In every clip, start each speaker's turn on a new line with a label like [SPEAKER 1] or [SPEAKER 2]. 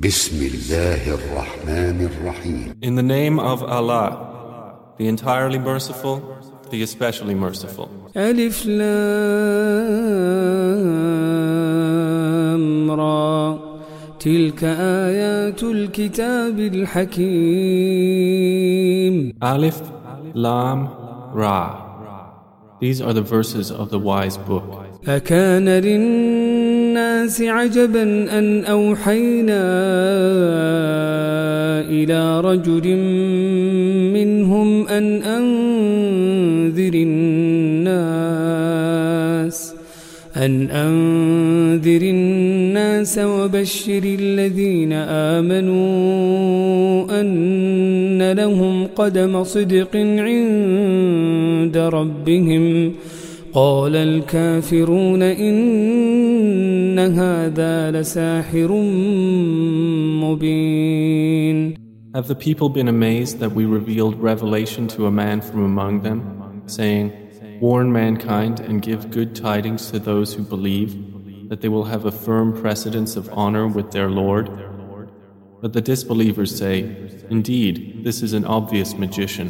[SPEAKER 1] In the name of Allah, the entirely merciful, the especially merciful.
[SPEAKER 2] ألف لام را تلك آيات الكتاب الحكيم
[SPEAKER 1] Alif, Lam, Ra. These are the verses of the wise book.
[SPEAKER 2] أكان للناس عجبا أن أوحينا إلى رجل منهم أن أنذر الناس أن أنذر الناس وبشر الذين آمنوا أن لهم قدم صدق عند ربهم. قال الكافرون إن هذا لساحر مبين
[SPEAKER 1] Have the people been amazed that we revealed revelation to a man from among them, saying, Warn mankind and give good tidings to those who believe, that they will have a firm precedence of honor with their Lord? But the disbelievers say, Indeed, this is an obvious magician.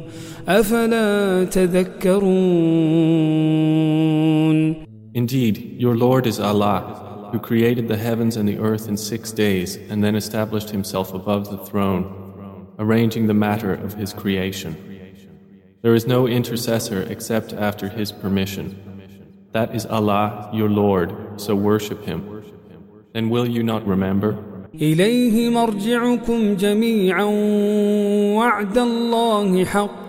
[SPEAKER 2] أفلا تذكرون
[SPEAKER 1] Indeed, your Lord is Allah, who created the heavens and the earth in six days and then established himself above the throne, arranging the matter of his creation. There is no intercessor except after his permission. That is Allah, your Lord, so worship him. Then will you not remember?
[SPEAKER 2] إليه مرجعكم جميعا وعد الله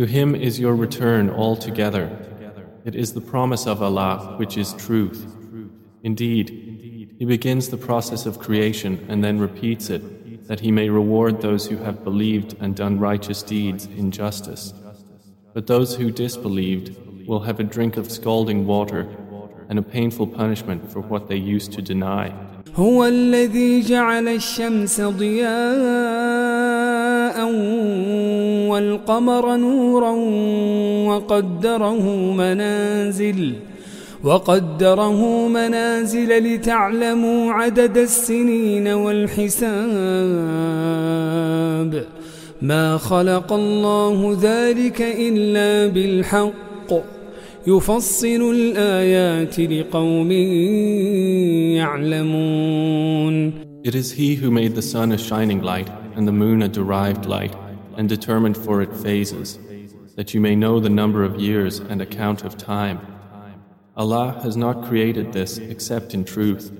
[SPEAKER 1] To him is your return altogether. It is the promise of Allah which is truth. Indeed, He begins the process of creation and then repeats it, that He may reward those who have believed and done righteous deeds in justice. But those who disbelieved will have a drink of scalding water and a painful punishment for what they used to deny.
[SPEAKER 2] هو الذي جعل الشمس ضياء والقمر نورا وقدره منازل وقدره منازل لتعلموا عدد السنين والحساب. ما خلق الله ذلك إلا بالحق. يفصل الآيات لقوم يعلمون.
[SPEAKER 1] It is He who made the sun a shining light and the moon a derived light. and determined for it phases, that you may know the number of years and account of time. Allah has not created this except in truth.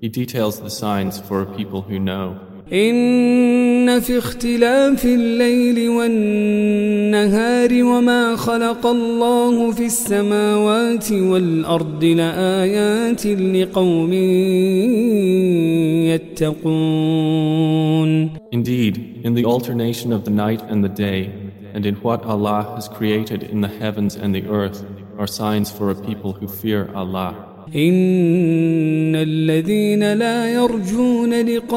[SPEAKER 1] He details the signs for a people who know.
[SPEAKER 2] إن في اختلاف الليل والنهار وما خلق الله في السماوات والأرض لآيات لقوم يتقون
[SPEAKER 1] Indeed, in the alternation of the night and the day, and in what Allah has created in the heavens and the earth, are signs for a people who fear Allah.
[SPEAKER 2] إن الذين لا يرجون لقاءنا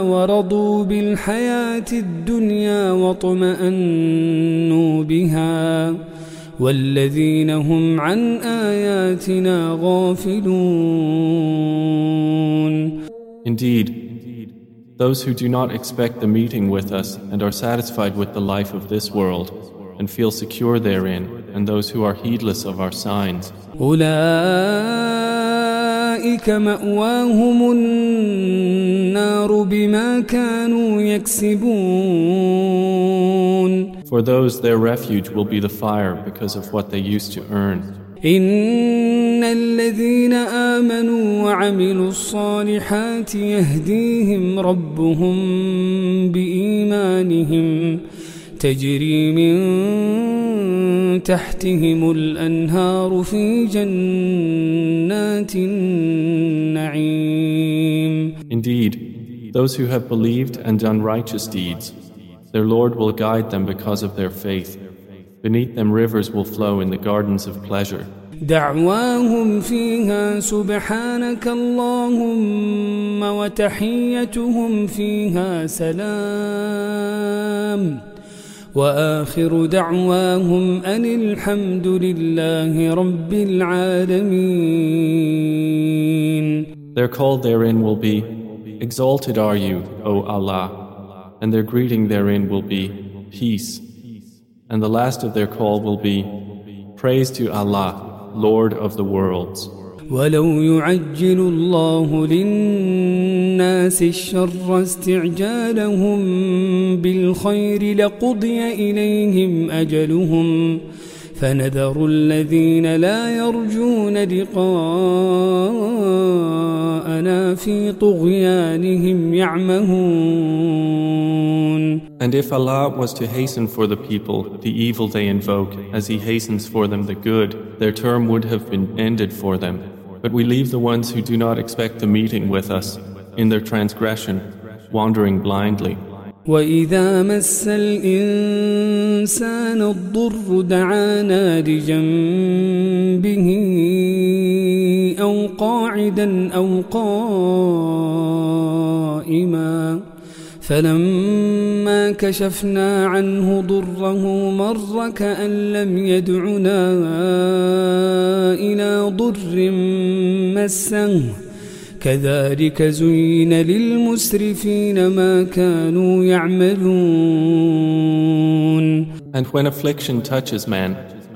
[SPEAKER 2] ورضوا بالحياة الدنيا واطمأنوا بها والذين هم عن آياتنا غافلون
[SPEAKER 1] Indeed, those who do not expect the meeting with us and are satisfied with the life of this world and feel secure therein, and those who are heedless of our signs,
[SPEAKER 2] أولئك أولئك مأواهم النار بما كانوا يكسبون
[SPEAKER 1] For those their refuge will be the fire because of what they used to earn.
[SPEAKER 2] إن الذين آمنوا وعملوا الصالحات يهديهم ربهم بإيمانهم تجري من تحتهم الأنهار في جنات النعيم
[SPEAKER 1] Indeed, those who have believed and done righteous deeds, their Lord will guide them because of their faith. Beneath them rivers will flow in the gardens of pleasure.
[SPEAKER 2] دعواهم فيها سبحانك اللهم وتحيتهم فيها سلام واخر دعواهم ان الحمد لله رب العالمين
[SPEAKER 1] Their call therein will be, Exalted are you, O Allah, and their greeting therein will be, Peace. And the last of their call will be, Praise to Allah, Lord of the worlds.
[SPEAKER 2] ولو يعجل الله للناس الشر استعجالهم بالخير لقضي إليهم أجلهم فنذر الذين لا يرجون لقاءنا في طغيانهم يعمهون
[SPEAKER 1] And if Allah was to hasten for the people the evil they invoke, as He hastens for them the good, their term would have been ended for them. But we leave the ones who do not expect the meeting with us in their transgression, wandering blindly.
[SPEAKER 2] وإذا مس الإنسان الضر دعانا لجنبه أو قاعدا أو قائما فلما كشفنا عنه ضره مر كأن لم يدعنا إلى ضر مسه كذلك زين للمسرفين ما كانوا يعملون
[SPEAKER 1] And when affliction touches man,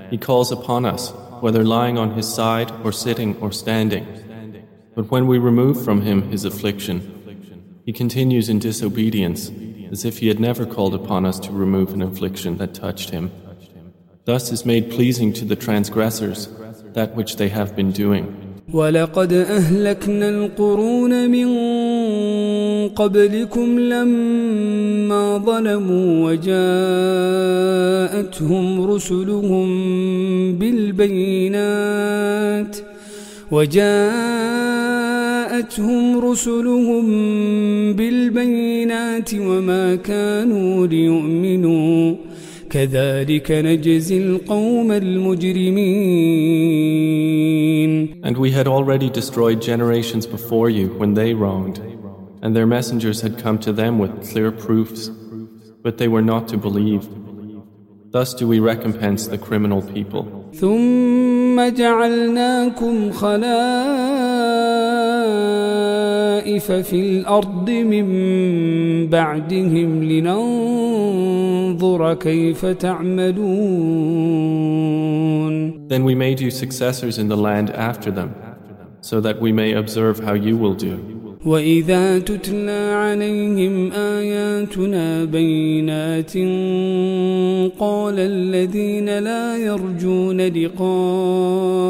[SPEAKER 1] he calls upon us, whether lying on his side or sitting or standing. But when we remove from him his affliction, he continues in disobedience, as if he had never called upon us to remove an affliction that touched him. Thus is made pleasing to the transgressors that which they have been doing.
[SPEAKER 2] ولقد أهلكنا القرون من قبلكم لما ظلموا وجاءتهم رسلهم بالبينات وجاءتهم رسلهم بالبينات وما كانوا ليؤمنوا كذلك نجزي القوم المجرمين
[SPEAKER 1] And we had already destroyed generations before you when they wronged, and their messengers had come to them with clear proofs, but they were not to believe. Thus do we recompense the criminal people.
[SPEAKER 2] ثم جعلناكم خلائف في الأرض من بعدهم لننظر كيف تعملون
[SPEAKER 1] Then we made you successors in the land after them, so that we may observe how you will do.
[SPEAKER 2] وإذا تتلى عليهم آياتنا بينات قال الذين لا يرجون لقاءنا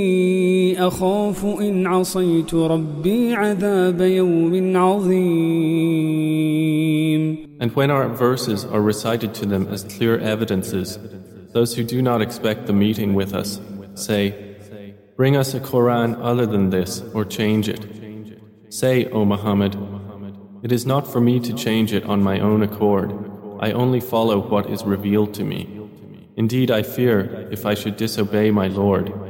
[SPEAKER 2] أخاف إن عصيت ربي عذاب يوم عظيم
[SPEAKER 1] And when our verses are recited to them as clear evidences, those who do not expect the meeting with us say, Bring us a Quran other than this or change it. Say, O Muhammad, it is not for me to change it on my own accord. I only follow what is revealed to me. Indeed, I fear if I should disobey my Lord, the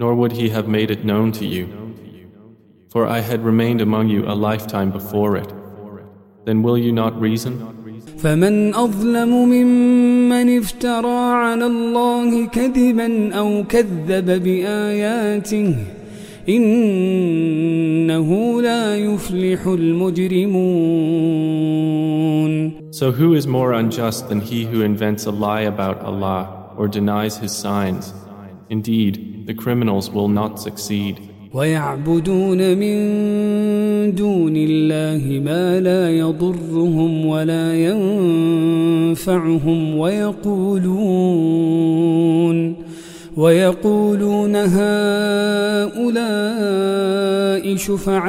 [SPEAKER 1] nor would He have made it known to you. For I had remained among you a lifetime before it. Then will you not reason?
[SPEAKER 2] فمن أظلم ممن افترى على الله كذبا أو كذب بآياته إنه لا يفلح المجرمون
[SPEAKER 1] So who is more unjust than he who invents a lie about Allah or denies his signs? Indeed, the criminals will not succeed.
[SPEAKER 2] ويعبدون من دون الله ما لا يضرهم ولا ينفعهم ويقولون ويقولون هؤلاء شفعاؤنا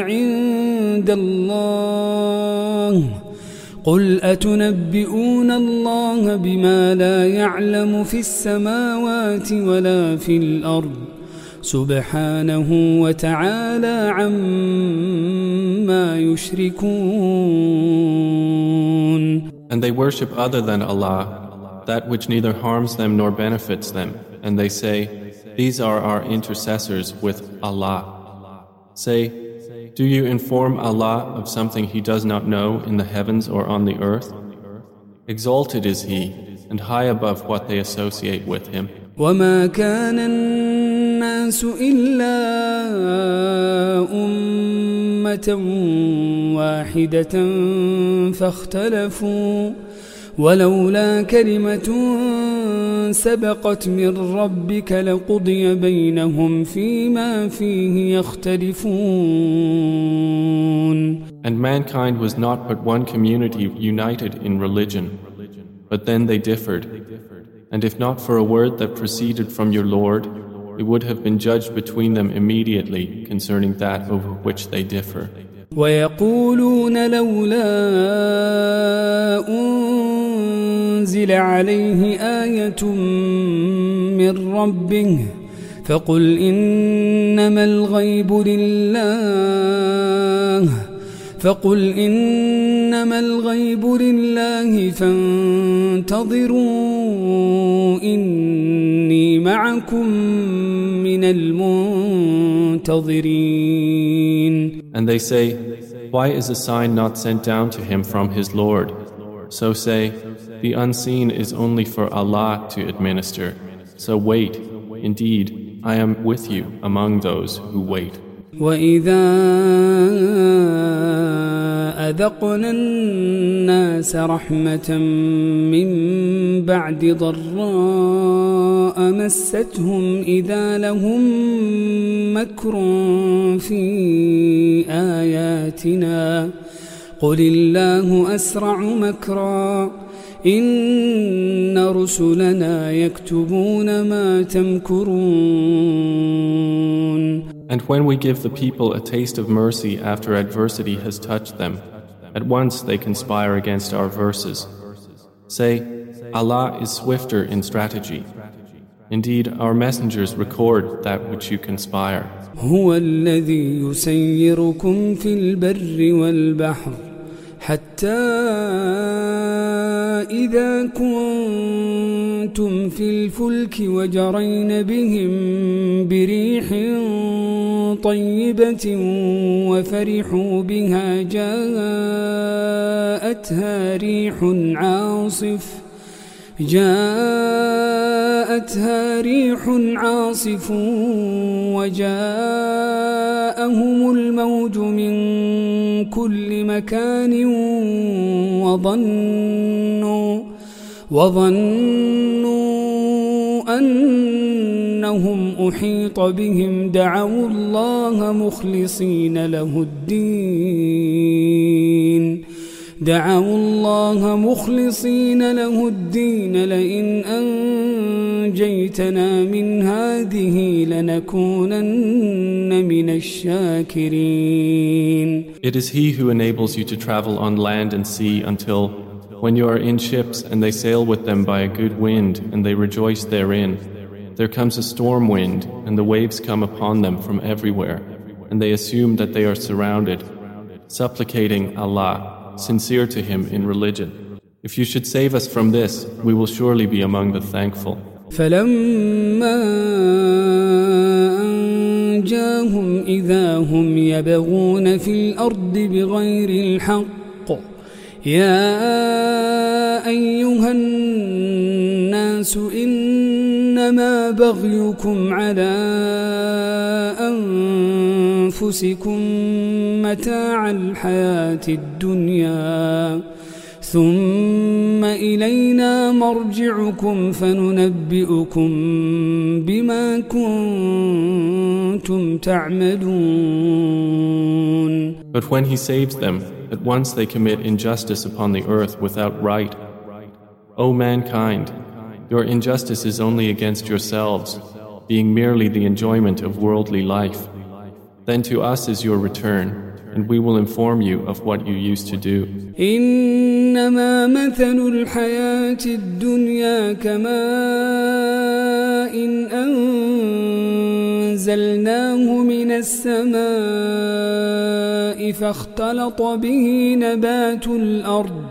[SPEAKER 2] عند الله قل أتنبئون الله بما لا يعلم في السماوات ولا في الأرض سبحانه وتعالى عما يشركون
[SPEAKER 1] And they worship other than Allah, that which neither harms them nor benefits them. And they say, These are our intercessors with Allah. Say, Do you inform Allah of something He does not know in the heavens or on the earth? Exalted is He, and high above what they associate with Him.
[SPEAKER 2] وما كان الناس إلا أمة واحدة فاختلفوا ولولا كلمة سبقت من ربك لقضي بينهم فيما فيه يختلفون
[SPEAKER 1] And mankind was not but one community united in religion. But then they differed. And if not for a word that proceeded from your Lord, it would have been judged between them immediately concerning that over which they differ.
[SPEAKER 2] ويقولون لولا أنزل عليه آية من ربه فقل إنما الغيب لله فقل إنما الغيب لله فانتظروا إني معكم من المنتظرين
[SPEAKER 1] And they say, Why is a sign not sent down to him from his Lord? So say, The unseen is only for Allah to administer. So wait. Indeed, I am with you among those who wait.
[SPEAKER 2] وإذا أذقنا الناس رحمة من بعد ضراء مستهم إذا لهم مكر في آياتنا قل الله أسرع مكرا إن رسلنا يكتبون ما تمكرون
[SPEAKER 1] And when we give the people a taste of mercy after adversity has touched them, at once they conspire against our verses. Say, Allah is swifter in strategy. Indeed, our messengers record that which you conspire.
[SPEAKER 2] هو الذي يسيركم في البر والبحر حتى إذا كنتم في الفلك وجرين بهم بريح طيبة وفرحوا بها جاءتها ريح عاصف جاءتها ريح عاصف وجاءهم الموج من كل مكان وظنوا وظنوا أنهم أحيط بهم دعوا الله مخلصين له الدين دعوا الله مخلصين له الدين لئن أنجيتنا من هذه لنكونن من الشاكرين
[SPEAKER 1] It is He who enables you to travel on land and sea until when you are in ships and they sail with them by a good wind and they rejoice therein there comes a storm wind and the waves come upon them from everywhere and they assume that they are surrounded supplicating Allah sincere to Him in religion. If you should save us from this, we will surely be among the thankful.
[SPEAKER 2] فلما أنجاهم إذا هم يبغون في الأرض بغير الحق يا أيها الناس إنما بغيكم على أنفسكم متاع الحياة الدنيا ثم إلينا مرجعكم فننبئكم بما كنتم تعملون
[SPEAKER 1] But when he saves them, at once they commit injustice upon the earth without right. O mankind, your injustice is only against yourselves, being merely the enjoyment of worldly life. Then to us is your return, and we will inform you of what you used to do.
[SPEAKER 2] إنما مثل الحياة الدنيا كماء إن أنزلناه من السماء فاختلط به نبات الأرض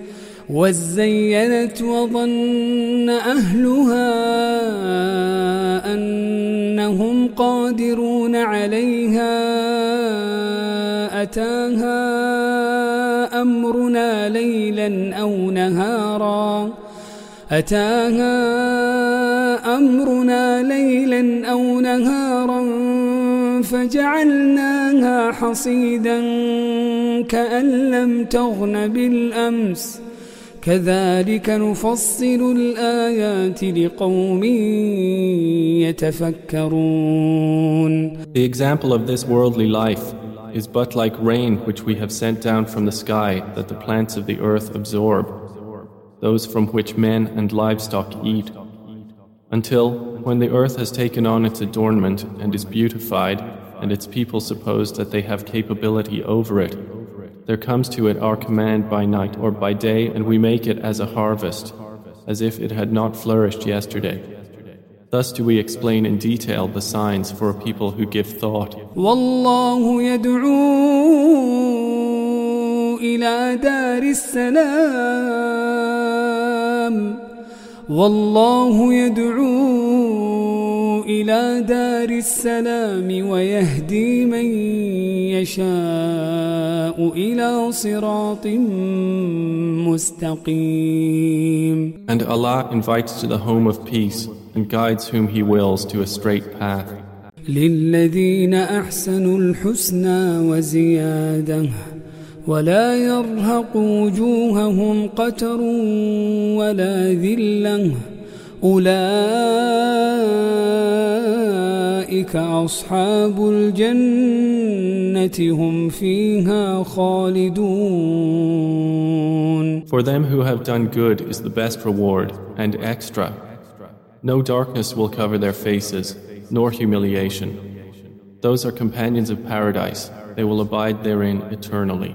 [SPEAKER 2] وزينت وظن أهلها أنهم قادرون عليها أتاها أمرنا ليلا أو نهارا أتاها أمرنا ليلا أو نهارا فجعلناها حصيدا كأن لم تغن بالأمس كذلك نفصل الآيات لقوم يتفكرون
[SPEAKER 1] The example of this worldly life is but like rain which we have sent down from the sky that the plants of the earth absorb, those from which men and livestock eat, until, when the earth has taken on its adornment and is beautified, and its people suppose that they have capability over it, there comes to it our command by night or by day, and we make it as a harvest, as if it had not flourished yesterday. Thus do we explain in detail the signs for a people who give thought.
[SPEAKER 2] والله يدعو إلى دار السلام والله يدعو إلى دار السلام ويهدي من يشاء إلى صراط مستقيم
[SPEAKER 1] And Allah invites to the home of peace and guides whom He wills to a straight path.
[SPEAKER 2] للذين أحسنوا الحسنى وزيادة ولا يرهق وجوههم قتر ولا ذلة أولئك أصحاب الجنة هم فيها خالدون
[SPEAKER 1] For them who have done good is the best reward and extra. No darkness will cover their faces, nor humiliation. Those are companions of paradise. They will abide therein eternally.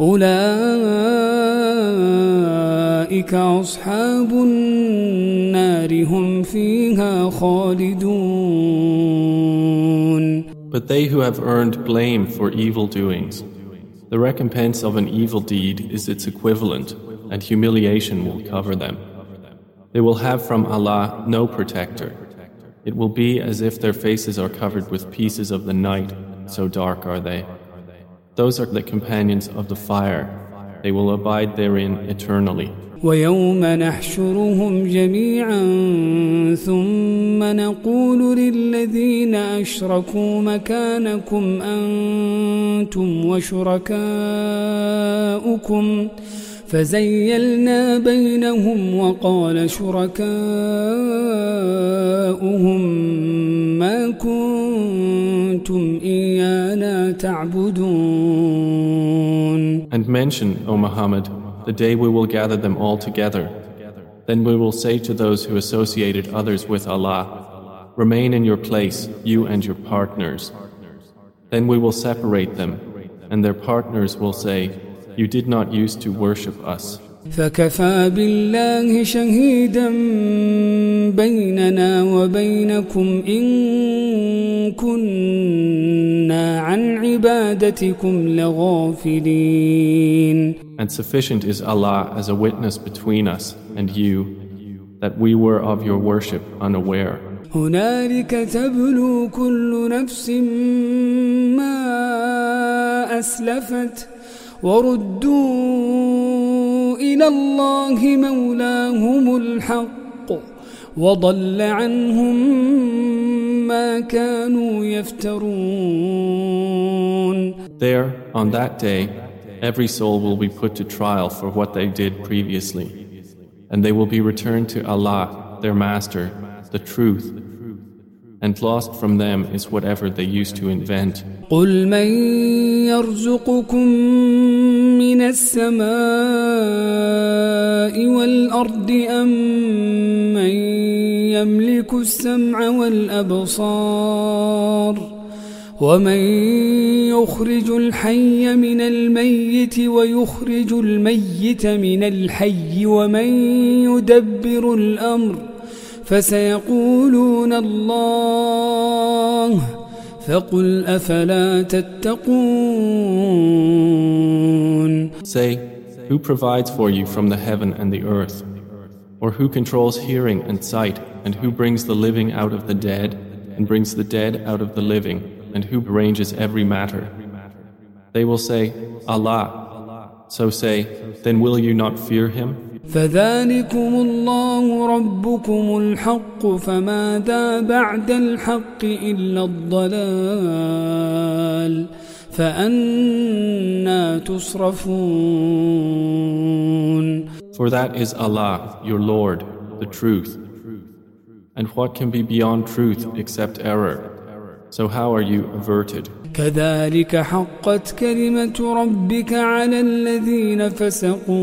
[SPEAKER 2] أولئك أصحاب النار هم فيها خالدون
[SPEAKER 1] But they who have earned blame for evil doings, The recompense of an evil deed is its equivalent, and humiliation will cover them. They will have from Allah no protector. It will be as if their faces are covered with pieces of the night, so dark are they. Those are the companions of the fire. They will abide therein eternally.
[SPEAKER 2] ويوم نحشرهم جميعا ثم نقول للذين أشركوا مكانكم أنتم وشركاؤكم فزيلنا بينهم وقال شركاؤهم ما كنتم إيانا تعبدون
[SPEAKER 1] And mention, O Muhammad, the day we will gather them all together. Then we will say to those who associated others with Allah, Remain in your place, you and your partners. Then we will separate them, and their partners will say, You did not use to worship us.
[SPEAKER 2] فكفى بالله شهيدا بيننا وبينكم إن كنا عن عبادتكم لغافلين
[SPEAKER 1] And sufficient is Allah as a witness between us and you that we were of your worship unaware.
[SPEAKER 2] هنالك تبلو كل نفس ما أسلفت وردوا إلى الله مولاهم الحق وضل عنهم ما كانوا يفترون
[SPEAKER 1] There, on that day, every soul will be put to trial for what they did previously, and they will be returned to Allah, their Master, the truth, and lost from them is whatever they used to invent.
[SPEAKER 2] قل من يرزقكم من السماء والأرض أم من يملك السمع والأبصار ومن يخرج الحي من الميت ويخرج الميت من الحي ومن يدبر الأمر فسيقولون الله فقل أفلا تتقون
[SPEAKER 1] Say, who provides for you from the heaven and the earth? Or who controls hearing and sight, and who brings the living out of the dead, and brings the dead out of the living, and who arranges every matter? They will say, Allah. So say, then will you not fear him?
[SPEAKER 2] فذلكم الله ربكم الحق فماذا بعد الحق إلا الضلال فأنا تصرفون
[SPEAKER 1] For that is Allah, your Lord, the truth. And what can be beyond truth except error? So how are you averted?
[SPEAKER 2] كذلك حقت كلمة ربك على الذين فسقوا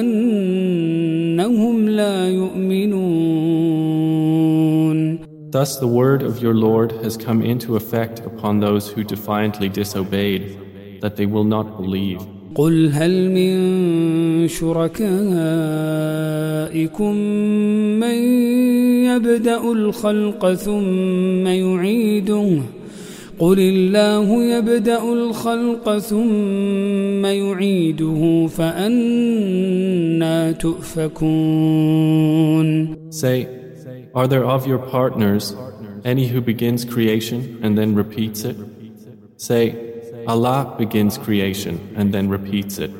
[SPEAKER 2] أنهم لا يؤمنون
[SPEAKER 1] Thus the word of your Lord has come into effect upon those who defiantly disobeyed, that they will not believe.
[SPEAKER 2] قل هل من شركائكم من يبدأ الخلق ثم يعيده قل الله يبدأ الخلق ثم يعيده فأنا تؤفكون
[SPEAKER 1] Say, are there of your partners any who begins creation and then repeats it? Say, Allah begins creation and then repeats it.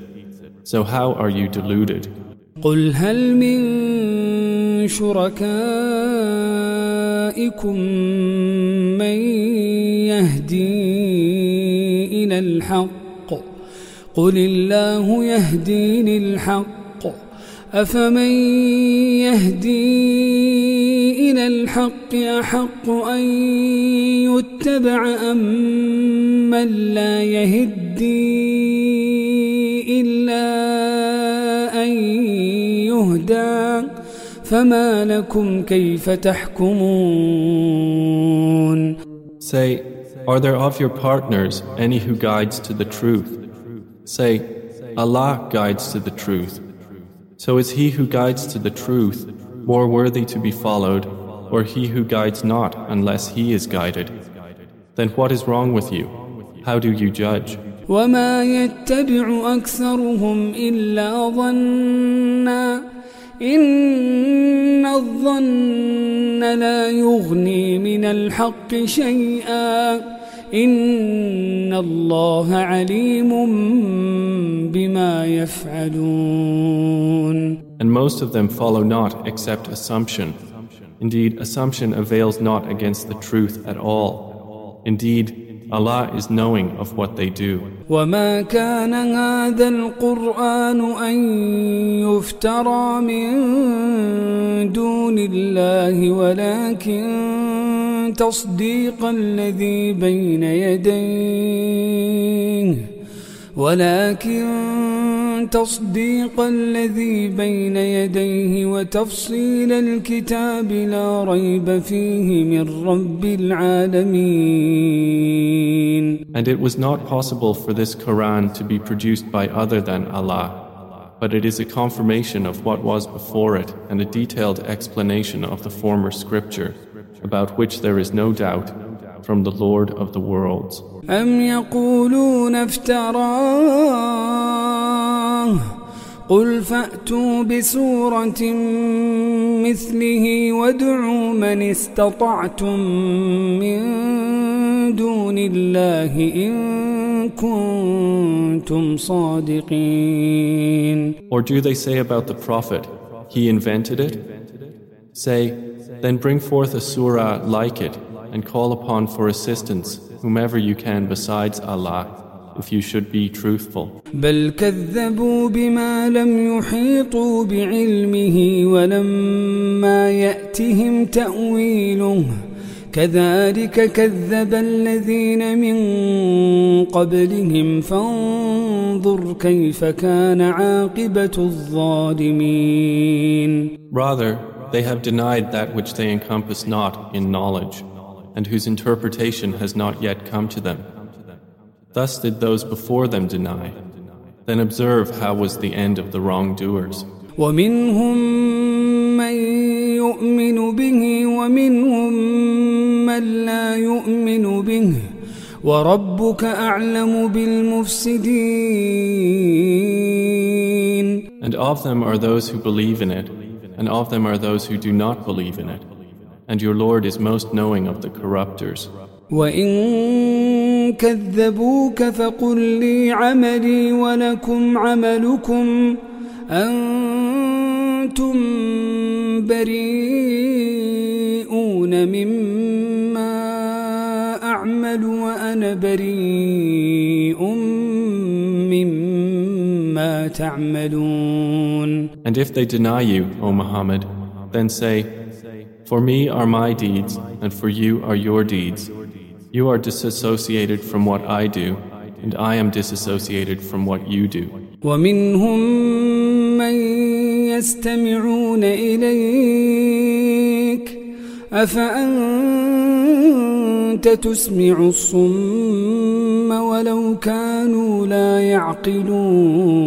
[SPEAKER 1] So how are you deluded?
[SPEAKER 2] قل هل من شركائكم من يهدي إلى الحق. قل الله يهدي للحق. أفمن يهدي إلى الحق أحق أن يتبع أم من لا يهدي إلا أن يهدى؟ فما لكم كيف تحكمون
[SPEAKER 1] Say, are there of your partners any who guides to the truth? Say, Allah guides to the truth. So is he who guides to the truth more worthy to be followed, or he who guides not unless he is guided? Then what is wrong with you? How do you judge?
[SPEAKER 2] وما يتبع أكثرهم إلا ظنا إن الظن لا يغني من الحق شيئا إن الله عليم بما يفعلون
[SPEAKER 1] And most of them follow not except assumption. Indeed, assumption avails not against the truth at all. Indeed, Allah is knowing of what they do.
[SPEAKER 2] وما كان هذا القرآن أن يفترى من دون الله ولكن تصديق الذي بين يديه ولكن تصديق الذي بين يديه وتفصيل الكتاب لا ريب فيه من رب العالمين
[SPEAKER 1] And it was not possible for this Quran to be produced by other than Allah, but it is a confirmation of what was before it and a detailed explanation of the former scripture, about which there is no doubt, from the Lord of the worlds.
[SPEAKER 2] أم يقولون افتراه قل فأتوا بسورة مثله وادعوا من استطعتم من دون الله إن كنتم صادقين
[SPEAKER 1] Or do they say about the Prophet, he invented it? Say, then bring forth a surah like it and call upon for assistance whomever you can besides Allah if you should be truthful.
[SPEAKER 2] بل كذبوا بما لم يحيطوا بعلمه ولما يأتهم تأويله كذلك كذب الذين من قبلهم فانظر كيف كان عاقبة الظالمين
[SPEAKER 1] Rather, they have denied that which they encompass not in knowledge. and whose interpretation has not yet come to them. Thus did those before them deny. Then observe how was the end of the wrongdoers.
[SPEAKER 2] ومنهم من يؤمن به ومنهم من لا يؤمن به وربك أعلم بالمفسدين
[SPEAKER 1] And of them are those who believe in it, and of them are those who do not believe in it and your Lord is most knowing of the corruptors.
[SPEAKER 2] وإن كذبوك فقل لي عملي ولكم عملكم أنتم بريئون مما أعمل وأنا بريء مما تعملون
[SPEAKER 1] And if they deny you, O Muhammad, then say, For me are my deeds, and for you are your deeds. You are disassociated from what I do, and I am disassociated from what you do.
[SPEAKER 2] ومنهم من يستمعون إليك أفأنت تسمع الصم ولو كانوا لا يعقلون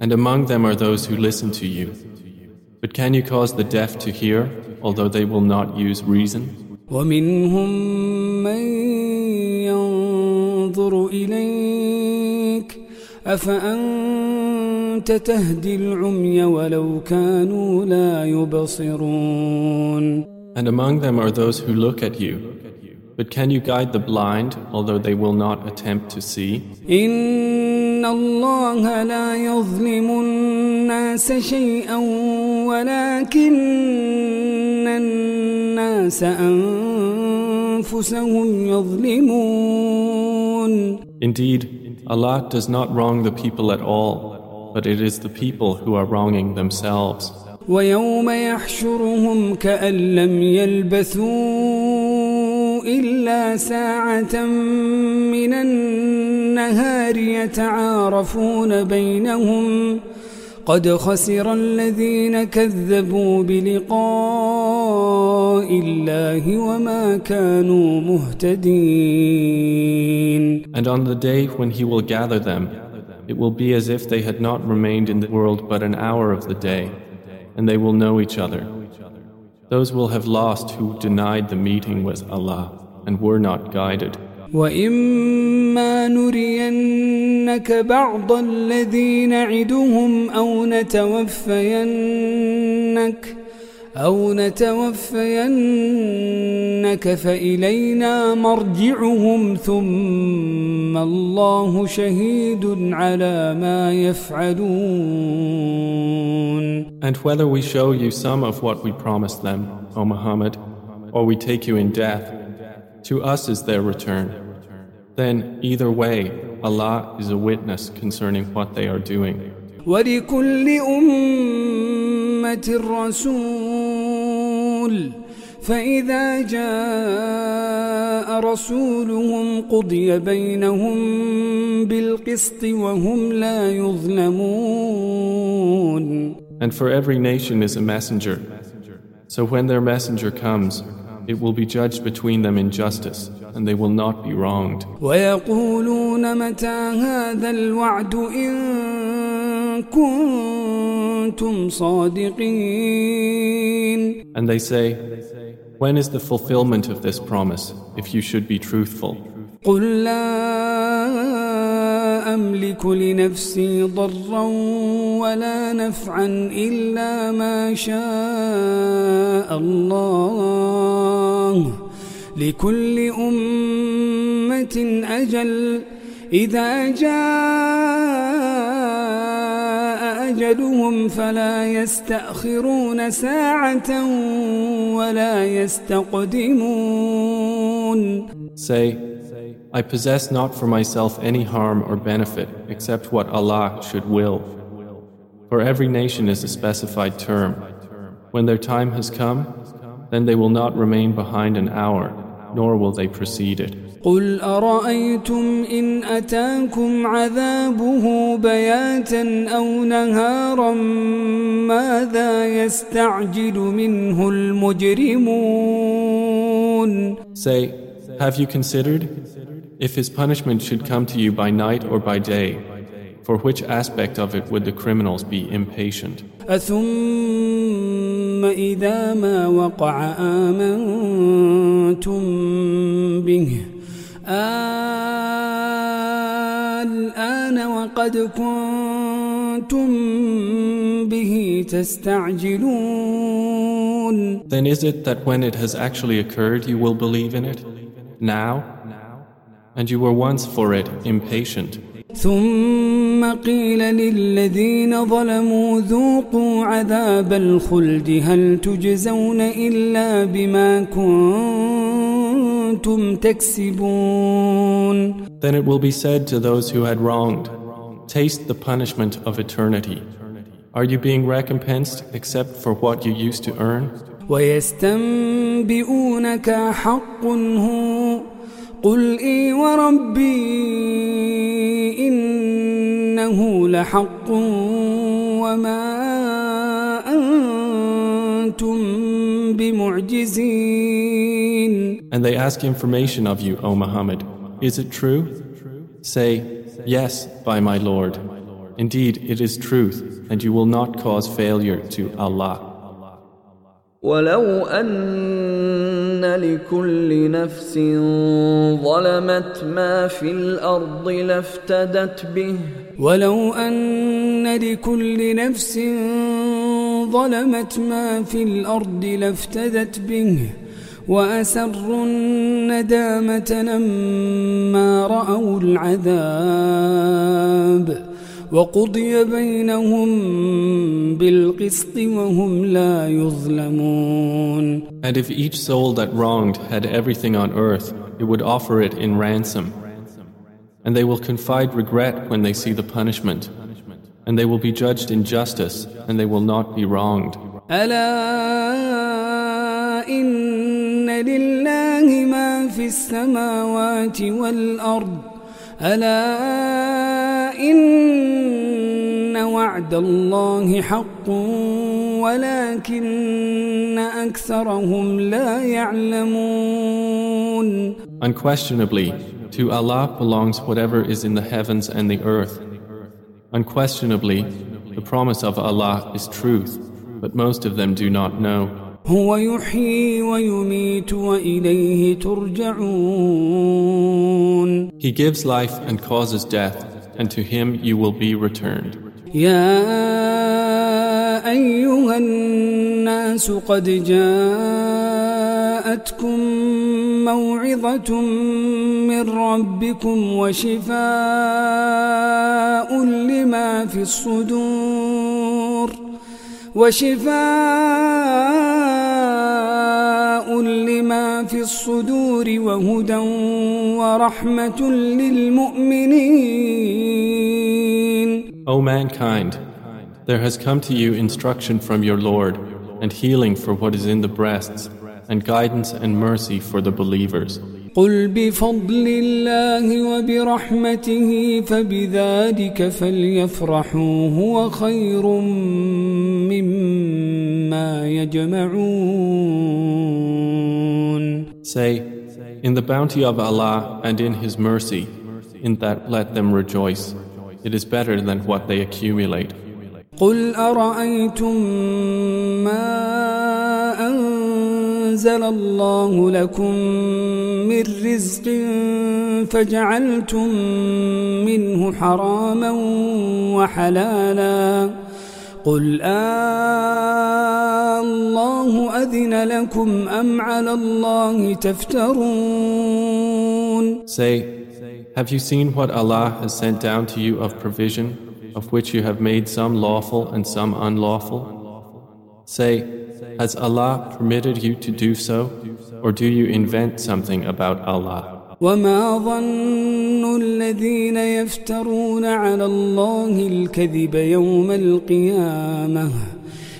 [SPEAKER 1] And among them are those who listen to you. But can you cause the deaf to hear, although they will not use reason?
[SPEAKER 2] ومنهم من ينظر إليك أفأنت تهدي العمي ولو كانوا لا يبصرون
[SPEAKER 1] And among them are those who look at you. But can you guide the blind, although they will not attempt to see?
[SPEAKER 2] إن الله لا يظلم الناس شيئا ولكن الناس أنفسهم يظلمون
[SPEAKER 1] Indeed, Allah does not wrong the people at all, but it is the people who are wronging themselves.
[SPEAKER 2] ويوم يحشرهم كأن لم يلبثوا إلا ساعة من النهار يتعارفون بينهم قد خسر الذين كذبوا بلقاء الله وما كانوا مهتدين
[SPEAKER 1] And on the day when He will gather them, it will be as if they had not remained in the world but an hour of the day, and they will know each other. Those will have lost who denied the meeting with Allah and were not guided.
[SPEAKER 2] وإما إما نرينك بعض الذي نعدهم أو نتوفينك أو نتوفينك فإلينا مرجعهم ثم الله شهيد على ما يفعلون
[SPEAKER 1] And whether we show you some of what we promised them, O Muhammad, or we take you in death, to us is their return. Then, either way, Allah is a witness concerning what they are doing.
[SPEAKER 2] ولكل أمة رسول فإذا جاء رسولهم قضي بينهم بالقسط وهم لا يظلمون
[SPEAKER 1] And for every nation is a messenger. So when their messenger comes, it will be judged between them in justice, and they will not be wronged.
[SPEAKER 2] ويقولون متى هذا الوعد إن كنتم صادقين
[SPEAKER 1] And they say, When is the fulfillment of this promise, if you should be truthful?
[SPEAKER 2] قل لا أملك لنفسي ضرا ولا نفعا إلا ما شاء الله لكل أمة أجل إذا جاء أجلهم فلا يستأخرون ساعة ولا يستقدمون
[SPEAKER 1] Say, I possess not for myself any harm or benefit except what Allah should will. For every nation is a specified term. When their time has come, then they will not remain behind an hour, nor will they precede it.
[SPEAKER 2] قل أرأيتم إن أتاكم عذابه بياتا أو نهارا ماذا يستعجل منه المجرمون
[SPEAKER 1] Say, have you considered if his punishment should come to you by night or by day? For which aspect of it would the criminals be impatient?
[SPEAKER 2] أثم إذا ما وقع آمنتم به الآن وقد كنتم به تستعجلون
[SPEAKER 1] Then is it that when it has actually occurred you will believe in it? Now? And you were once for it impatient.
[SPEAKER 2] ثم قيل للذين ظلموا ذوقوا عذاب الخلد هل تجزون إلا بما كنتم تكسبون
[SPEAKER 1] Then it will be said to those who had wronged, Taste the punishment of eternity. Are you being recompensed except for what you used to earn?
[SPEAKER 2] ويستنبئونك حق هو قل إي وربي إنه لحق وما أنتم بمعجزين
[SPEAKER 1] And they ask information of you, O Muhammad. Is it true? Say, Yes, by my Lord. Indeed, it is truth, and you will not cause failure to Allah.
[SPEAKER 3] ولو أن لكل نفس ظلمت ما في الأرض لافتدت به
[SPEAKER 2] ولو أن لكل نفس ظلمت ما في الأرض لافتدت به وأسروا الندامة لما رأوا العذاب وقضي بينهم بالقسط وهم لا يظلمون
[SPEAKER 1] And if each soul that wronged had everything on earth, it would offer it in ransom. And they will confide regret when they see the punishment. And they will be judged in justice, and they will not be wronged.
[SPEAKER 2] ألا إن لله ما في السماوات والأرض ألا إن وعد الله حق ولكن أكثرهم لا يعلمون
[SPEAKER 1] Unquestionably, to Allah belongs whatever is in the heavens and the earth. Unquestionably, the promise of Allah is truth, but most of them do not know.
[SPEAKER 2] هو يحيي ويميت وإليه ترجعون
[SPEAKER 1] He gives life and causes death, and to him you will be returned.
[SPEAKER 2] يا أيها الناس قد جاءتكم موعظة من ربكم وشفاء لما في الصدور وشفاء لما في الصدور وهدى ورحمة للمؤمنين
[SPEAKER 1] O mankind, there has come to you instruction from your Lord, and healing for what is in the breasts, and guidance and mercy for the believers.
[SPEAKER 2] قل بفضل الله وبرحمته فبذلك فليفرحوا هو خير مما يجمعون
[SPEAKER 1] Say, In the bounty of Allah and in His mercy, in that let them rejoice. It is better than what they accumulate.
[SPEAKER 2] قل أرأيتم ما أنزل الله لكم من رزق فجعلتم منه حراما وحلالا قل آه الله أذن لكم أم على الله تفترون
[SPEAKER 1] Say, Have you seen what Allah has sent down to you of provision, of which you have made some lawful and some unlawful? Say, Has Allah permitted you to do so, or do you invent something about Allah?
[SPEAKER 2] وما ظن الذين يفترون على الله الكذب يوم القيامة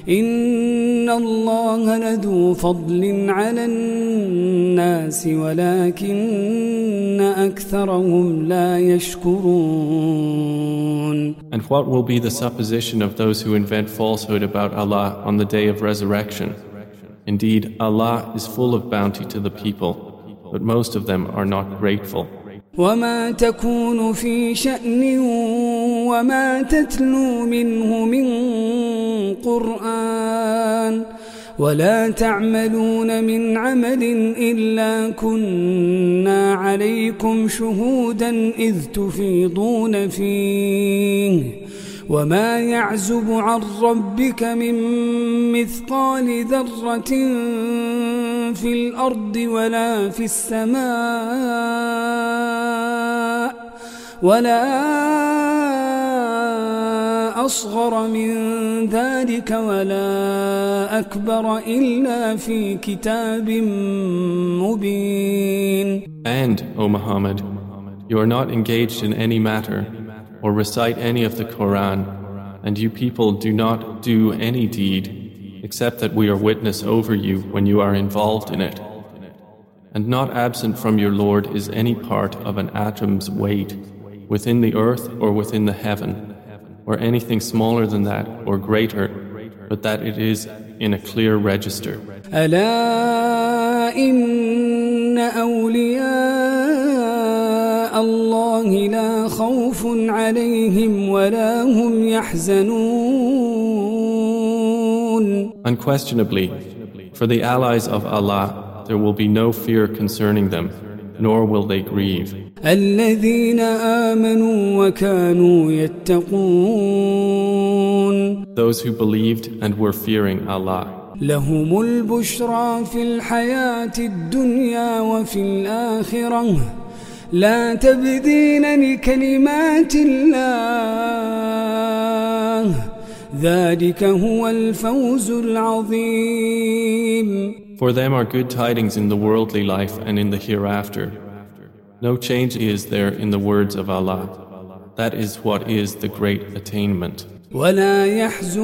[SPEAKER 2] إن الله لذو فضل على الناس ولكن أكثرهم لا يشكرون
[SPEAKER 1] And what will be the supposition of those who invent falsehood about Allah on the day of resurrection? Indeed, Allah is full of bounty to the people, but most of them are not grateful.
[SPEAKER 2] وما تكون في شأن وما تتلو منه من قرآن ولا تعملون من عمل إلا كنا عليكم شهودا إذ تفيضون فيه وما يعزب عن ربك من مثقال ذرة في الأرض ولا في السماء ولا أصغر من ذلك ولا أكبر إلا في كتاب مبين
[SPEAKER 1] And, O Muhammad, you are not engaged in any matter or recite any of the Quran, and you people do not do any deed except that we are witness over you when you are involved in it. And not absent from your Lord is any part of an atom's weight within the earth or within the heaven, or anything smaller than that or greater, but that it is in a clear register.
[SPEAKER 2] ألا إن أولياء الله لا خوف عليهم ولا هم يحزنون
[SPEAKER 1] Unquestionably, for the allies of Allah, there will be no fear concerning them, nor will they grieve.
[SPEAKER 2] الذين آمنوا وكانوا يتقون
[SPEAKER 1] Those who believed and were fearing Allah.
[SPEAKER 2] لهم البشرى في الحياة الدنيا وفي الآخرة لا تبدين لكلمات الله ذلك هو الفوز العظيم
[SPEAKER 1] For them are good tidings in the worldly life and in the hereafter. No change is there in the words of Allah. That is what is the great attainment.
[SPEAKER 2] ولا يحزنك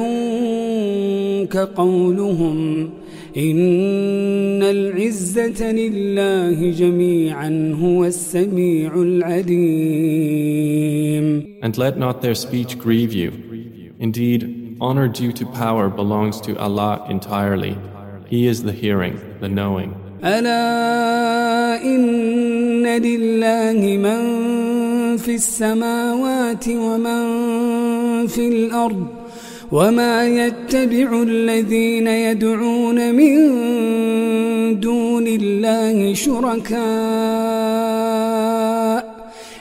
[SPEAKER 2] قولهم إن العزة لله جميعا هو السميع العليم
[SPEAKER 1] And let not their speech grieve you. Indeed, honor due to power belongs to Allah entirely. He is the hearing, the knowing.
[SPEAKER 2] ألا إن لله من في السماوات ومن في الأرض وما يتبع الذين يدعون من دون الله شركاء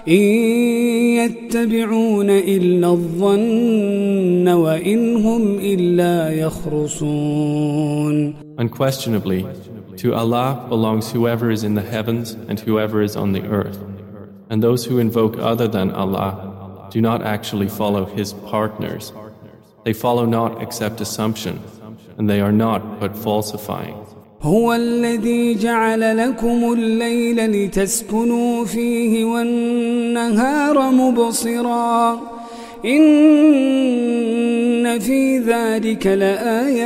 [SPEAKER 2] إن يتبعون إلا الظن وإن هم إلا يخرصون
[SPEAKER 1] Unquestionably, to Allah belongs whoever is in the heavens and whoever is on the earth. And those who invoke other than Allah do not actually follow His partners. They follow not except assumption, and they are not but falsifying.
[SPEAKER 2] هو الذي جعل لكم الليل لتسكنوا فيه والنهار مبصرا. إن في ذلك لآيات.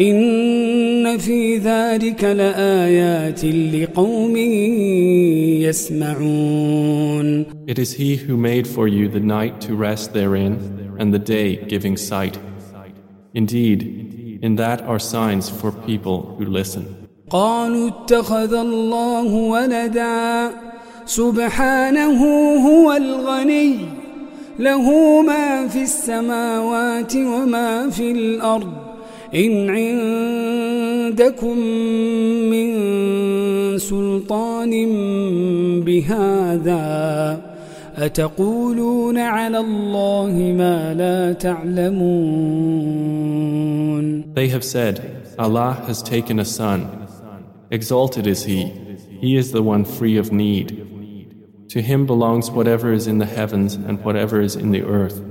[SPEAKER 2] إن في ذلك لآيات لقوم يسمعون.
[SPEAKER 1] It is He who made for you the night to rest therein and the day giving sight. Indeed, in that are signs for people who listen.
[SPEAKER 2] قالوا اتخذ الله ولدا. سبحانه هو الغني. له ما في السماوات وما في الأرض. إن عندكم من سلطان بهذا. أتقولون على الله ما لا تعلمون
[SPEAKER 1] They have said, Allah has taken a son. Exalted is He. He is the one free of need. To Him belongs whatever is in the heavens and whatever is in the earth.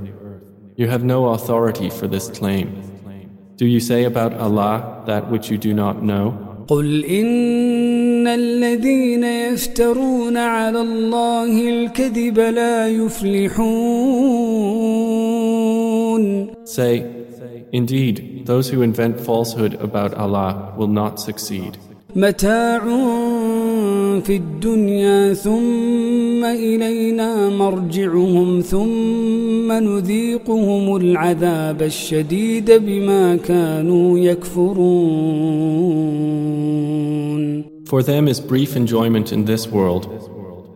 [SPEAKER 1] You have no authority for this claim. Do you say about Allah that which you do not know?
[SPEAKER 2] قل إن الذين يفترون على الله الكذب لا يفلحون
[SPEAKER 1] Say, Indeed, those who invent falsehood about Allah will not succeed.
[SPEAKER 2] متاع في الدنيا ثم إلينا مرجعهم ثم نذيقهم العذاب الشديد بما كانوا يكفرون
[SPEAKER 1] For them is brief enjoyment in this world,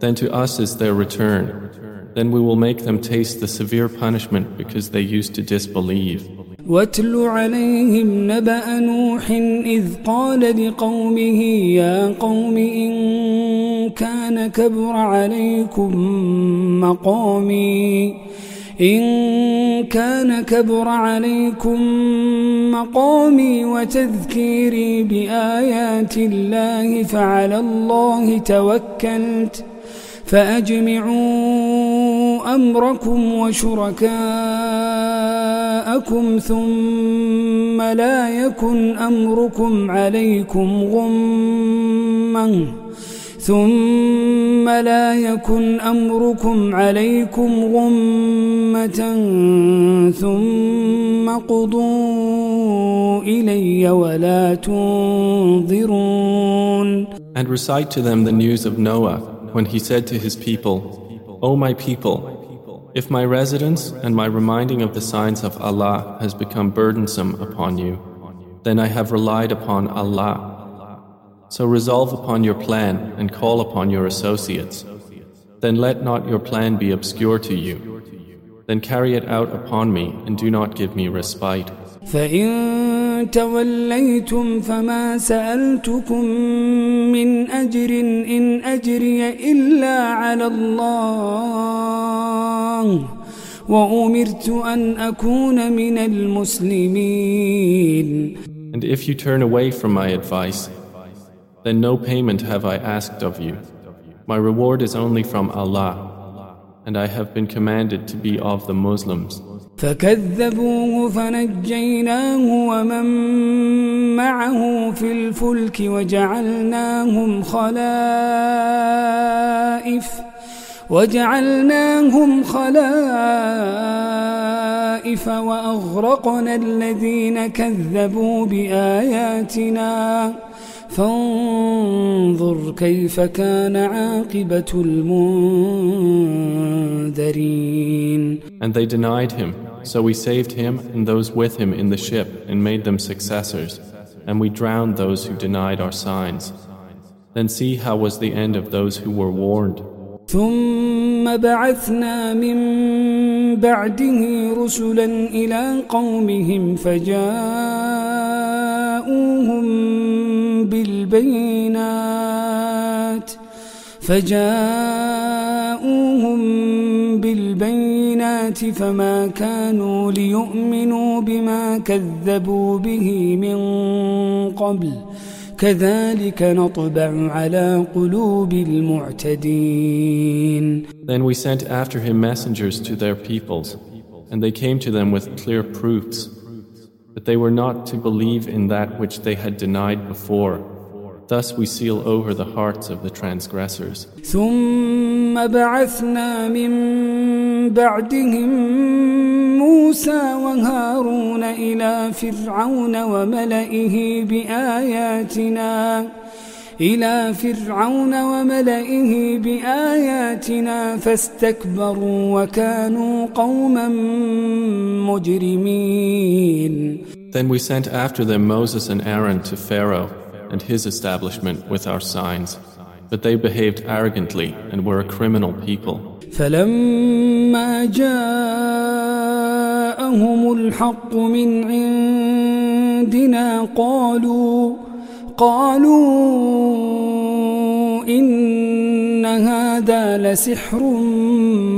[SPEAKER 1] then to us is their return. Then we will make them taste the severe punishment because they used to disbelieve.
[SPEAKER 2] واتل عليهم نبأ نوح إذ قال لقومه يا قوم إن كان كبر عليكم مقامي إن كان كبر عليكم مقامي وتذكيري بآيات الله فعلى الله توكلت فأجمعوا أمركم وشركاءكم ثم لا يكن أمركم عليكم غمّا ثم لا يكن أمركم عليكم غمة ثم قضوا إلي ولا تنظرون
[SPEAKER 1] And recite to them the news of Noah when he said to his people, O my people, if my residence and my reminding of the signs of Allah has become burdensome upon you, then I have relied upon Allah. So resolve upon your plan and call upon your associates. Then let not your plan be obscure to you. Then carry it out upon me and do not give me respite.
[SPEAKER 2] فإن توليتم فما سألتكم من أجر إن أجري إلا على الله وأمرت أن أكون من المسلمين
[SPEAKER 1] And if you turn away from my advice, then no payment have I asked of you. My reward is only from Allah, and I have been commanded to be of the Muslims.
[SPEAKER 2] فكذبوه فنجيناه ومن معه في الفلك وجعلناهم خلائف وجعلناهم خلائف وأغرقنا الذين كذبوا بآياتنا فانظر كيف كان عاقبة المنذرين
[SPEAKER 1] And they denied him, so we saved him and those with him in the ship and made them successors, and we drowned those who denied our signs. Then see how was the end of those who were warned.
[SPEAKER 2] ثم بعثنا من بعده رسلا إلى قومهم فجاءوهم بالبينات فجاءوهم بالبينات فما كانوا ليؤمنوا بما كذبوا به من قبل كذلك نطبع على قلوب المعتدين
[SPEAKER 1] Then we sent after him messengers to their peoples, and they came to them with clear proofs. But they were not to believe in that which they had denied before. Thus we seal over the hearts of the transgressors.
[SPEAKER 2] ثم بعثنا من بعدهم موسى وهارون إلى فرعون وملئه بآياتنا إلى فرعون وملئه بآياتنا فاستكبروا وكانوا قوما مجرمين
[SPEAKER 1] Then we sent after them Moses and Aaron to Pharaoh and his establishment with our signs. But they behaved arrogantly and were a criminal people.
[SPEAKER 2] فلما جاءهم الحق من عندنا قالوا قالوا إن هذا لسحر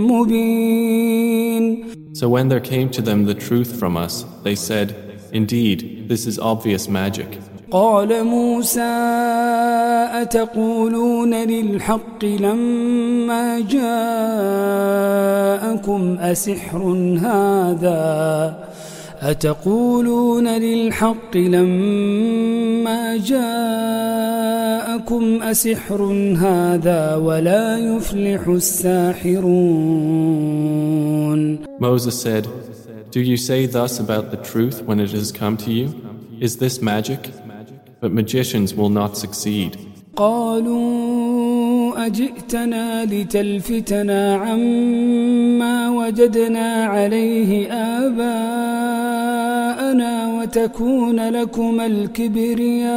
[SPEAKER 2] مبين
[SPEAKER 1] So when there came to them the truth from us, they said, Indeed, this is obvious magic.
[SPEAKER 2] قال موسى أتقولون للحق لما جاءكم أسحر هذا أتقولون للحق لما جاءكم أسحر هذا ولا يفلح الساحرون
[SPEAKER 1] Moses said, Do you say thus about the truth when it has come to you? Is this magic? But magicians will not succeed.
[SPEAKER 2] قالوا أجئتنا لتلفتنا عما وجدنا عليه آباءنا وتكون لكما الكبرياء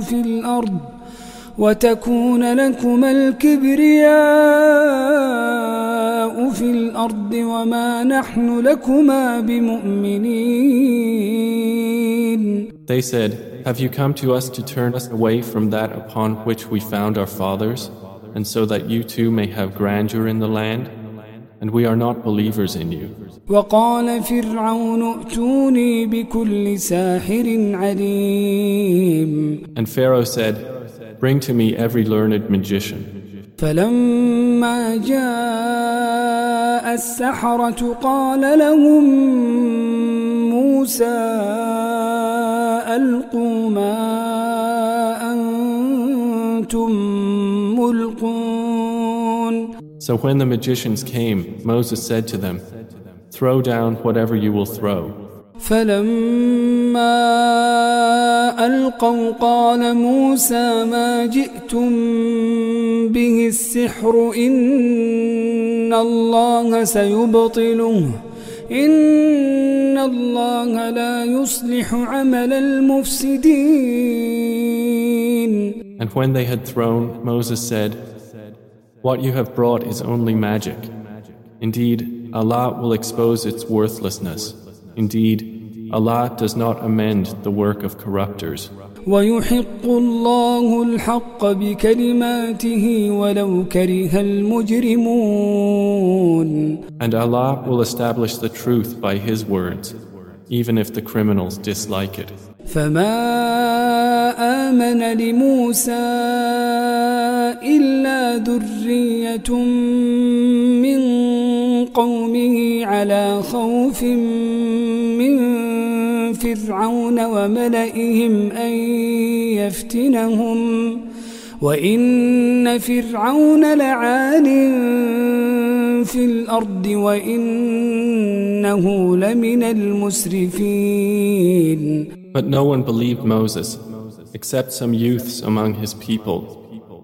[SPEAKER 2] في الأرض وتكون لكما الكبرياء في الأرض وما نحن لكما بمؤمنين
[SPEAKER 1] They said, Have you come to us to turn us away from that upon which we found our fathers, and so that you too may have grandeur in the land? And we are not believers in you.
[SPEAKER 2] وقال فرعون ائتوني بكل ساحر عليم
[SPEAKER 1] And Pharaoh said, Bring to me every learned magician.
[SPEAKER 2] فلما جاء السحرة قال لهم موسى ألقوا ما أنتم ملقون
[SPEAKER 1] So when the magicians came, Moses said to them, Throw down whatever you will throw.
[SPEAKER 2] فلما ألقوا قال موسى ما جئتم به السحر إن الله سيبطله إن الله لا يصلح عمل المفسدين
[SPEAKER 1] And when they had thrown, Moses said, What you have brought is only magic. Indeed, Allah will expose its worthlessness. Indeed, Allah does not amend the work of corruptors.
[SPEAKER 2] ويحق الله الحق بكلماته ولو كره المجرمون
[SPEAKER 1] And Allah will establish the truth by His words, even if the criminals dislike it.
[SPEAKER 2] فما آمن لموسى إلا ذرية من قومه على خوف من فرعون وملئهم أن يفتنهم وإن فرعون لعال في الأرض وإنه لمن المسرفين
[SPEAKER 1] But no one believed Moses, except some youths among his people,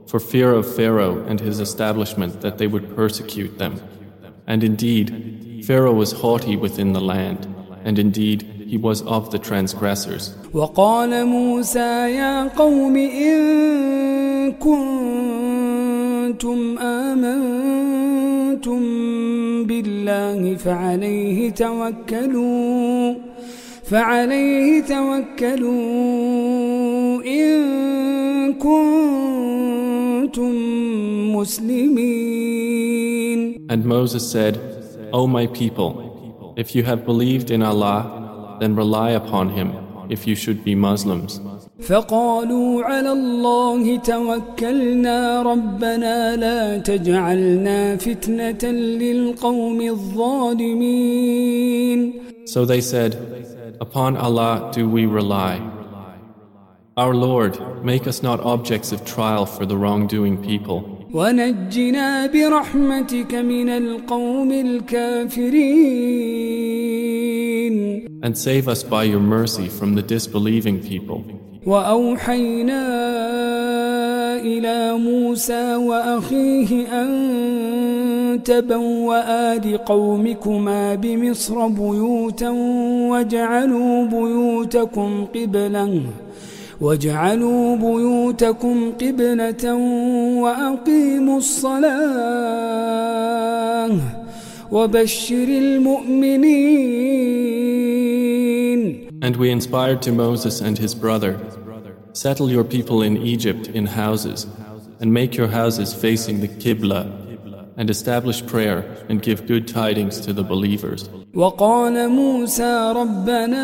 [SPEAKER 1] for fear of Pharaoh and his establishment that they would persecute them. And indeed, Pharaoh was haughty within the land, and indeed, he was of the transgressors.
[SPEAKER 2] وقال موسى يا قوم إن كنتم آمنين آمنتم بالله فعليه توكلوا فعليه توكلوا إن كنتم مسلمين
[SPEAKER 1] And Moses said, O my people, if you have believed in Allah, then rely upon Him if you should be Muslims.
[SPEAKER 2] فقالوا على الله توكلنا ربنا لا تجعلنا فتنة للقوم الظالمين
[SPEAKER 1] So they said, Upon Allah do we rely. Our Lord, make us not objects of trial for the wrongdoing people.
[SPEAKER 2] ونجنا برحمتك من القوم الكافرين
[SPEAKER 1] And save us by your mercy from the disbelieving people.
[SPEAKER 2] وأوحينا إلى موسى وأخيه أن تبوأ لقومكما بمصر بيوتا واجعلوا بيوتكم قبلة واجعلوا بيوتكم قبلة وأقيموا الصلاة
[SPEAKER 1] And we inspired to Moses and his brother, Settle your people in Egypt in houses, and make your houses facing the Qibla, and establish prayer, and give good tidings to the believers.
[SPEAKER 2] وقال موسى ربنا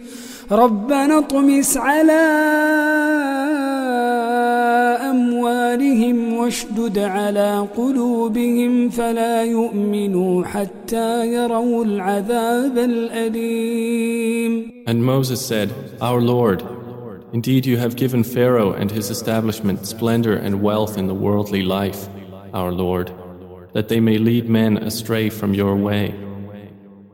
[SPEAKER 2] ربنا اطمس على أموالهم واشدد على قلوبهم فلا يؤمنوا حتى يروا العذاب الأليم
[SPEAKER 1] And Moses said, Our Lord, indeed you have given Pharaoh and his establishment splendor and wealth in the worldly life, our Lord, that they may lead men astray from your way.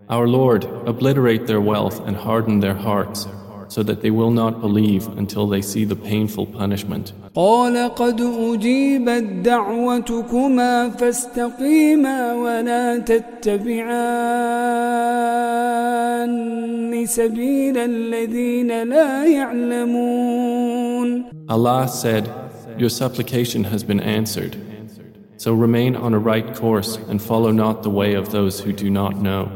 [SPEAKER 1] Our Lord, obliterate their wealth and harden their hearts, so that they will not believe until they see the painful punishment.
[SPEAKER 2] قال قد أجيبت دعوتكما فاستقيما ولا تتبعان سبيل الذين لا يعلمون
[SPEAKER 1] Allah said, Your supplication has been answered. So remain on a right course and follow not the way of those who do not know.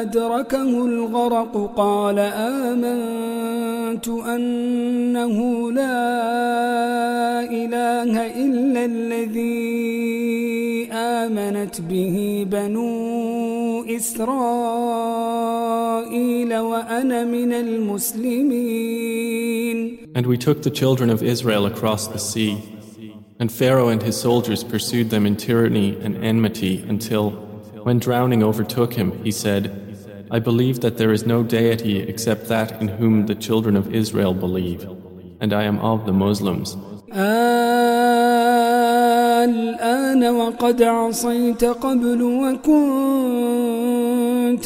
[SPEAKER 2] أدركه الغرق قال آمنت أنه لا إله إلا الذي آمنت به بنو إسرائيل وأنا من المسلمين
[SPEAKER 1] And we took the children of Israel across the sea. And Pharaoh and his soldiers pursued them in tyranny and enmity until, when drowning overtook him, he said, I believe that there is no deity except that in whom the children of Israel believe, and I am of the Muslims.
[SPEAKER 2] الآن وقد عصيت قبل وكنت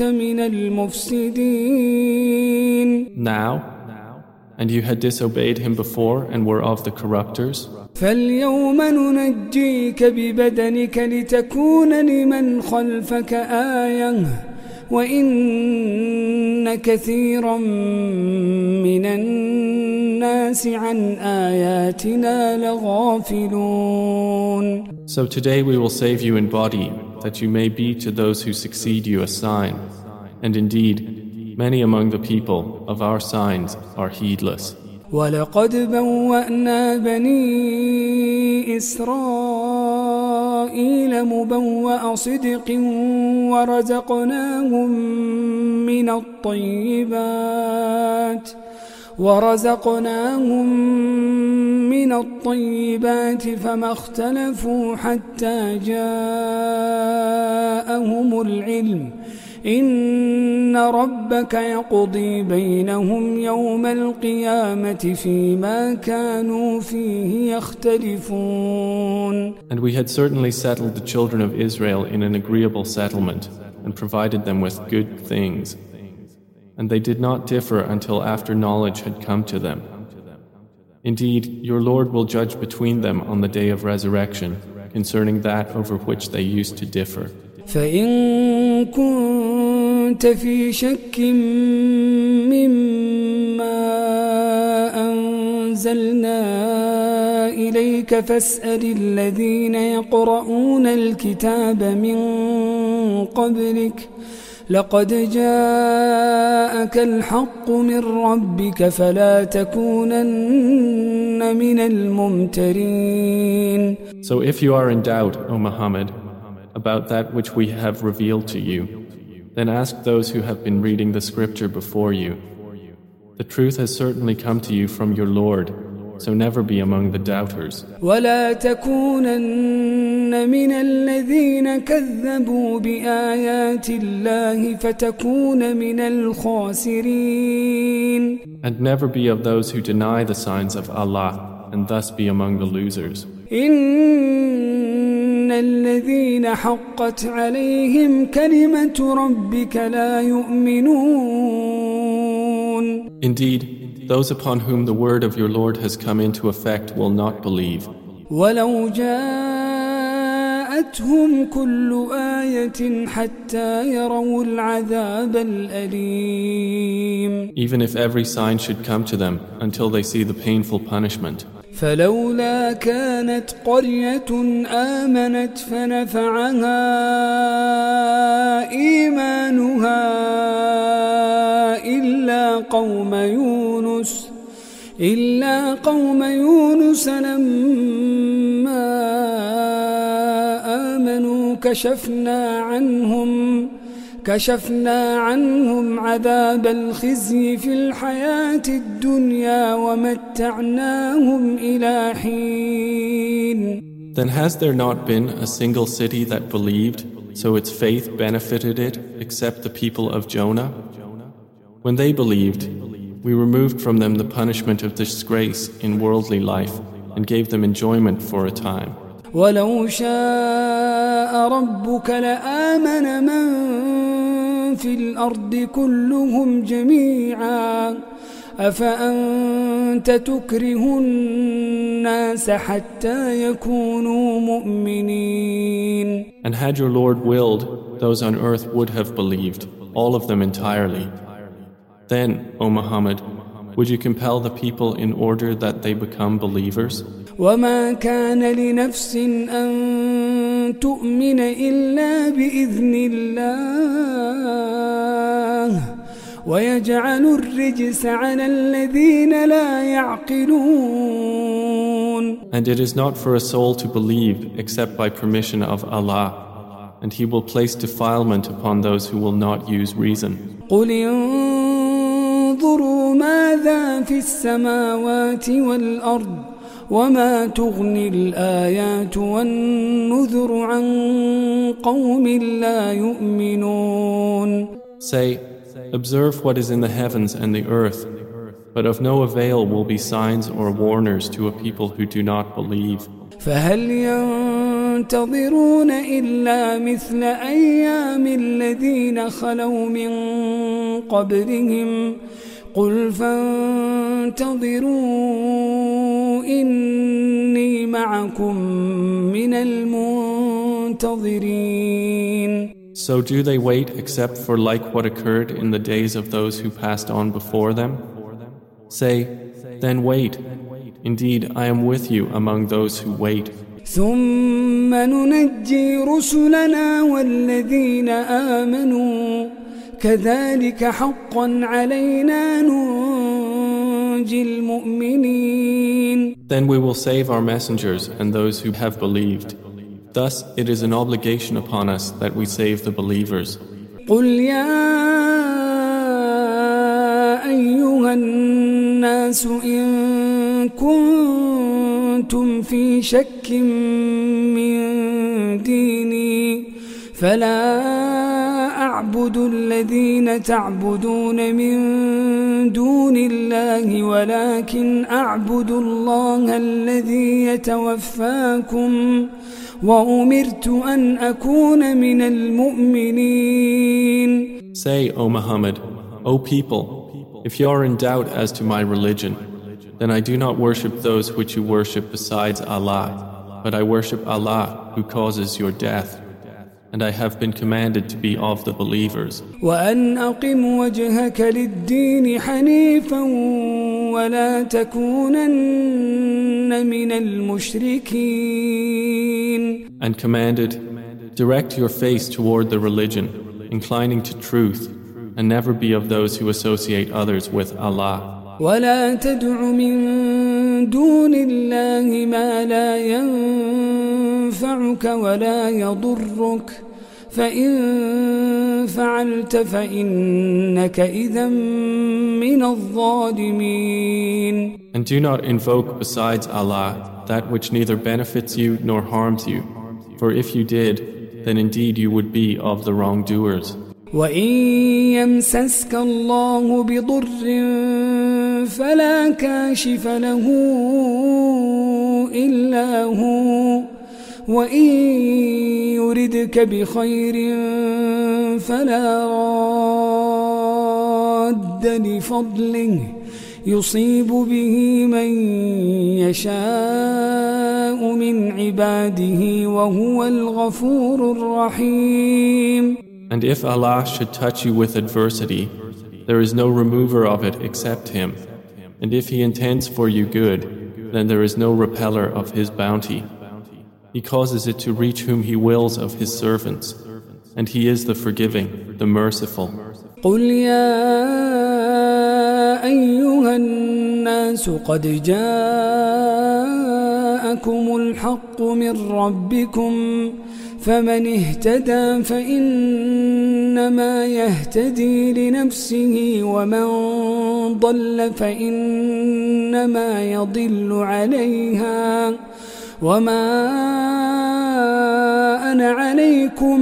[SPEAKER 2] من المفسدين
[SPEAKER 1] Now, and you had disobeyed him before and were of the corruptors,
[SPEAKER 2] فاليوم ننجيك ببدنك لتكون لمن خلفك آية وإن كثيرا من الناس عن آياتنا لغافلون
[SPEAKER 1] So today we will save you in body, that you may be to those who succeed you a sign. And indeed, many among the people of our signs are heedless.
[SPEAKER 2] ولقد بوأنا بني إسرائيل مبوأ صدق ورزقناهم من الطيبات ورزقناهم من الطيبات فما اختلفوا حتى جاءهم العلم. إن ربك يقضي بينهم يوم القيامة فيما كانوا فيه يختلفون
[SPEAKER 1] And we had certainly settled the children of Israel in an agreeable settlement and provided them with good things. And they did not differ until after knowledge had come to them. Indeed, your Lord will judge between them on the day of resurrection concerning that over which they used to differ.
[SPEAKER 2] فإن كنت في شك مما أنزلنا إليك فاسأل الذين يقرؤون الكتاب من قبلك لقد جاءك الحق من ربك فلا تكونن من الممترين.
[SPEAKER 1] So if you are in doubt, O Muhammad, about that which we have revealed to you, then ask those who have been reading the scripture before you. The truth has certainly come to you from your Lord, so never be among the doubters.
[SPEAKER 2] ولا تكونن من الذين كذبوا بآيات الله فتكون من الخاسرين
[SPEAKER 1] And never be of those who deny the signs of Allah, and thus be among the losers.
[SPEAKER 2] إن الذين حقت عليهم كلمة ربك لا يؤمنون
[SPEAKER 1] Indeed, those upon whom the word of your Lord has come into effect will not believe.
[SPEAKER 2] ولو جاءتهم كل آية حتى يروا العذاب الأليم
[SPEAKER 1] Even if every sign should come to them until they see the painful punishment.
[SPEAKER 2] فلولا كانت قرية آمنت فنفعها إيمانها إلا قوم يونس إلا قوم يونس لما آمنوا كشفنا عنهم كشفنا عنهم عذاب الخزي في الحياة الدنيا ومتعناهم إلى حين
[SPEAKER 1] Then has there not been a single city that believed, so its faith benefited it, except the people of Jonah? When they believed, we removed from them the punishment of disgrace in worldly life and gave them enjoyment for a time.
[SPEAKER 2] ولو شاء ربك لآمن من في الأرض كلهم جميعا أفأنت تكره الناس حتى يكونوا مؤمنين
[SPEAKER 1] And had your Lord willed, those on earth would have believed, all of them entirely. Then, O Muhammad, would you compel the people in order that they become believers?
[SPEAKER 2] وما كان لنفس أن تؤمن إلا بإذن الله ويجعل الرجس على الذين لا يعقلون
[SPEAKER 1] And it is not for a soul to believe except by permission of Allah, and He will place defilement upon those who will not use reason.
[SPEAKER 2] قل انظروا ماذا في السماوات والأرض وما تغني الآيات والنذر عن قوم لا يؤمنون
[SPEAKER 1] Say, observe what is in the heavens and the earth, but of no avail will be signs or warners to a people who do not believe.
[SPEAKER 2] فهل ينتظرون إلا مثل أيام الذين خلوا من قبلهم قل فانتظروا إني معكم من المنتظرين
[SPEAKER 1] So do they wait except for like what occurred in the days of those who passed on before them? Say, then wait. Indeed, I am with you among those who wait.
[SPEAKER 2] ثم ننجي رسلنا والذين آمنوا كذلك حقا علينا ننجي المؤمنين
[SPEAKER 1] Then we will save our messengers and those who have believed. Thus, it is an obligation upon us that we save the believers.
[SPEAKER 2] قل يا أيها الناس إن كنتم في شك من ديني فلا أعبد الذين تعبدون من دون الله ولكن أعبد الله الذي يتوفاكم وأمرت أن أكون من المؤمنين
[SPEAKER 1] Say, O Muhammad, O people, if you are in doubt as to my religion, then I do not worship those which you worship besides Allah, but I worship Allah who causes your death. And I have been commanded to be of the believers.
[SPEAKER 2] وأن أقم وجهك للدين حنيفا ولا تكونن من المشركين.
[SPEAKER 1] And commanded, direct your face toward the religion, inclining to truth, and never be of those who associate others with Allah.
[SPEAKER 2] ولا تدع من دون الله ما لا ينفعك ولا يضرك فإن فعلت فإنك إذا من الظالمين
[SPEAKER 1] And do not invoke besides Allah that which neither benefits you nor harms you. For if you did, then indeed you would be of the wrongdoers.
[SPEAKER 2] وإن يمسسك الله بضر فلا كاشف له إلا هو وإن يردك بخير فلا راد لفضله يصيب به من يشاء من عباده وهو الغفور الرحيم
[SPEAKER 1] And if Allah should touch you with adversity, there is no remover of it except Him. And if He intends for you good, then there is no repeller of His bounty. He causes it to reach whom He wills of His servants, and He is the forgiving, the merciful.
[SPEAKER 2] قل يا أيها الناس قد جاءكم الحق من ربكم فمن اهتدى فإنما يهتدي لنفسه ومن ضل فإنما يضل عليها وما أنا عليكم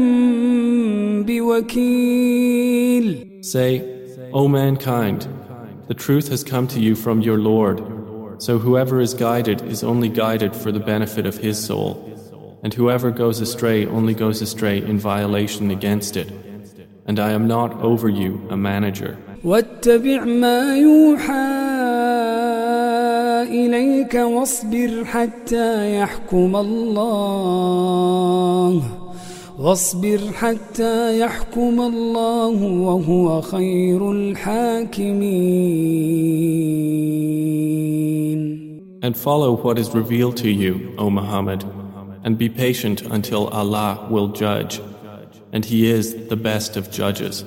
[SPEAKER 2] بوكيل
[SPEAKER 1] Say, O mankind, the truth has come to you from your Lord. So whoever is guided is only guided for the benefit of his soul, and whoever goes astray only goes astray in violation against it. And I am not over you a manager.
[SPEAKER 2] واتبع ما يوحى إليك واصبر حتى يحكم الله واصبر حتى يحكم الله وهو خير الحاكمين
[SPEAKER 1] And follow what is revealed to you, O Muhammad, and be patient until Allah will judge, and He is the best of judges.